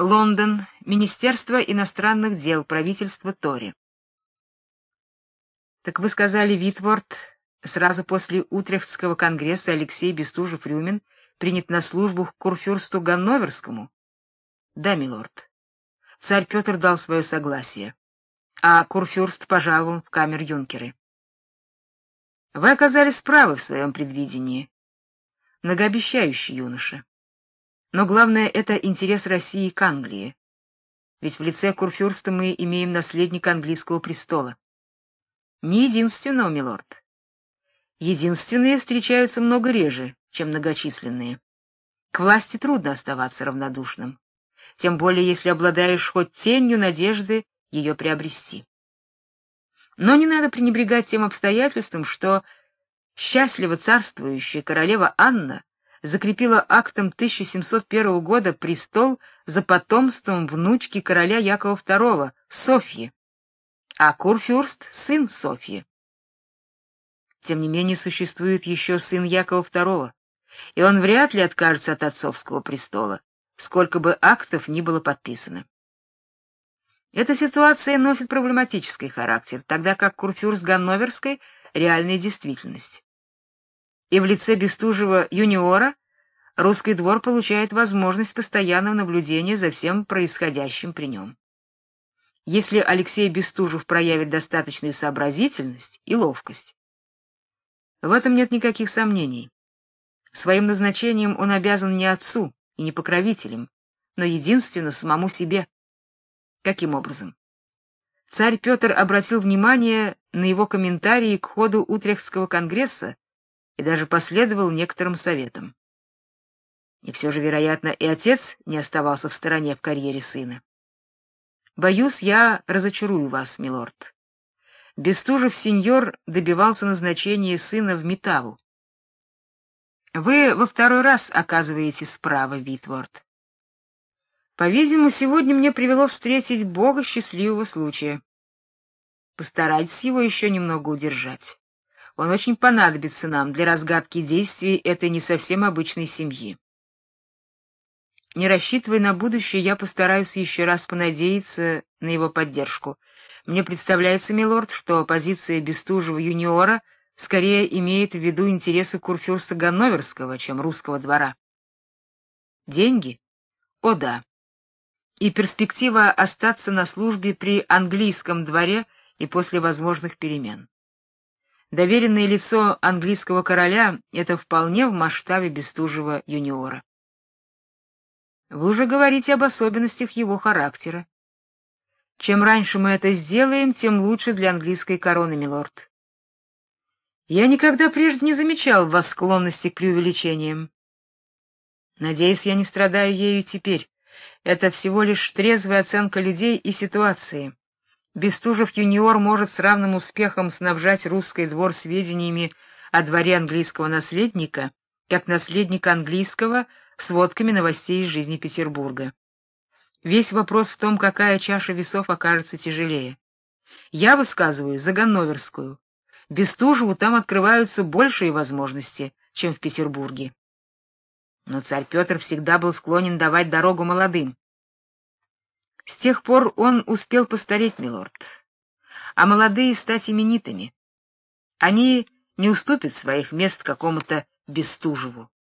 Лондон, Министерство иностранных дел, правительство Тори. Так вы сказали, Витворд, сразу после Утрехтского конгресса Алексей Бестужев-Рюмин принят на службу к курфюрсту Ганноверскому? Да, милорд. Царь Петр дал свое согласие, а курфюрст пожаловал в камер-юнкеры. Вы оказались правы в своем предвидении. Многообещающий юноша. Но главное это интерес России к Англии. Ведь в лице курфюрста мы имеем наследника английского престола. Не единственного, милорд. Единственные встречаются много реже, чем многочисленные. К власти трудно оставаться равнодушным, тем более если обладаешь хоть тенью надежды ее приобрести. Но не надо пренебрегать тем обстоятельством, что счастливо царствующая королева Анна закрепила актом 1701 года престол за потомством внучки короля Якова II, Софьи, а Курфюрст сын Софьи. Тем не менее существует еще сын Якова II, и он вряд ли откажется от отцовского престола, сколько бы актов ни было подписано. Эта ситуация носит проблематический характер, тогда как Курфюрст Ганноверской реальная действительность и в лице Бестужева юниора русский двор получает возможность постоянного наблюдения за всем происходящим при нем. Если Алексей Бестужев проявит достаточную сообразительность и ловкость. В этом нет никаких сомнений. Своим назначением он обязан не отцу и не покровителям, но единственно самому себе. Каким образом? Царь Петр обратил внимание на его комментарии к ходу Утрехтского конгресса и даже последовал некоторым советам. И все же, вероятно, и отец не оставался в стороне в карьере сына. Боюсь, я разочарую вас, милорд. Бестужев сеньор добивался назначения сына в Метаву. Вы во второй раз оказываете справа, Витворд. По-видимому, сегодня мне привело встретить Бога счастливого случая. Постарайтесь его еще немного удержать. Он очень понадобится нам для разгадки действий этой не совсем обычной семьи. Не рассчитывая на будущее, я постараюсь еще раз понадеяться на его поддержку. Мне представляется, милорд, что позиция Бестужева юниора скорее имеет в виду интересы курфюрста Ганноверского, чем русского двора. Деньги? О да. И перспектива остаться на службе при английском дворе и после возможных перемен. Доверенное лицо английского короля это вполне в масштабе Бестужева юниора. Вы уже говорите об особенностях его характера. Чем раньше мы это сделаем, тем лучше для английской короны, милорд. Я никогда прежде не замечал вас склонности к преувеличениям. Надеюсь, я не страдаю ею теперь. Это всего лишь трезвая оценка людей и ситуации. Бестужев юниор может с равным успехом снабжать русский двор сведениями о дворе английского наследника, как наследник английского сводками новостей из жизни Петербурга. Весь вопрос в том, какая чаша весов окажется тяжелее. Я высказываю за Ганноверскую. Бестужеву там открываются большие возможности, чем в Петербурге. Но царь Петр всегда был склонен давать дорогу молодым. С тех пор он успел постареть, милорд, а молодые стать именитыми. Они не уступят своих мест какому-то Бестужеву.